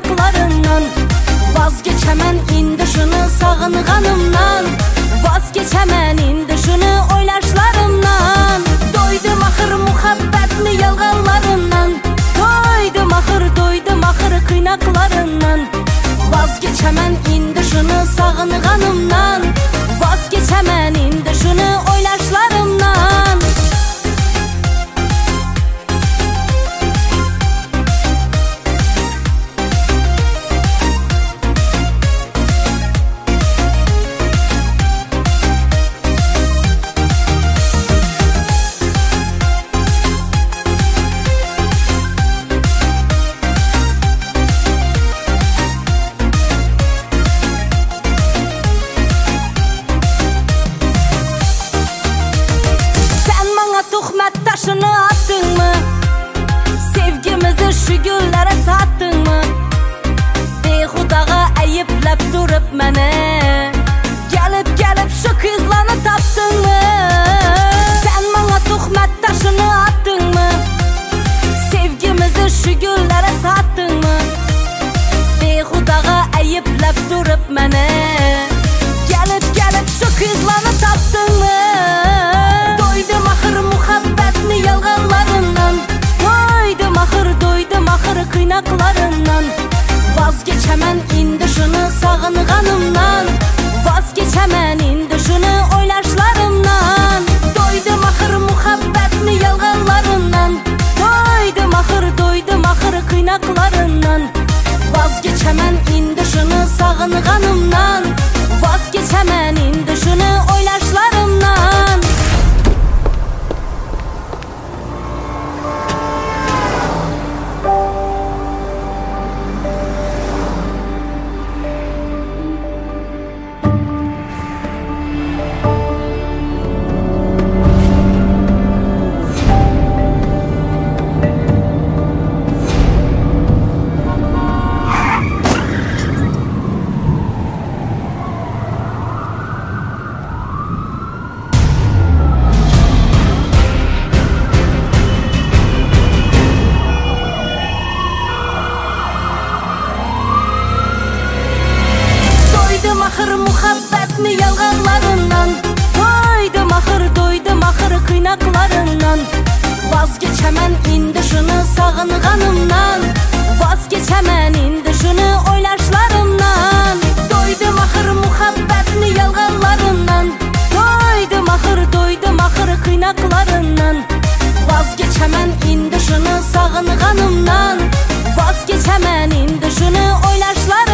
ahır kıynaklarından Vazgeçemem indi şunu sağınğanımdan Vazgeçemem indi şunu oylaşlarımdan Doydum ahır muhabbetni yalganlarından. Doydum ahır doydum ahır kıynaklarından. Vazgeçemem indi şunu sağınğanımdan Vazgeçemem indi şunu oylaşlarımdan Sevgimizi şu güllere sattın mı? Behudağa eyiplep durup mene Gelip gelip şu kızlanı taptın mı? Sen bana tuhmet taşını attın mı? Sevgimizi şu güllere sattın mı? Behudağa eyiplep durup mene Vazgeçemem indi şunu sağınğanımdan Vazgeçemem indi şunu oylaşlarımdan Doydum ahır muhabbetni yalganlarından. Doydum ahır doydum ahır kıynaklarından. Vazgeçemem indi şunu sağınğanımdan Vazgeçemem indi şunu oylaşlarımdan Vazgeçemem indi şunu sağınğanımdan Vazgeçemem indi şunu oylaşlarımdan Doydum ahır muhabbetni yalganlarından. Doydum ahır doydum ahır kıynaklarından. Vazgeçemem indi şunu sağınğanımdan Vazgeçemem indi şunu oylaşlarımdan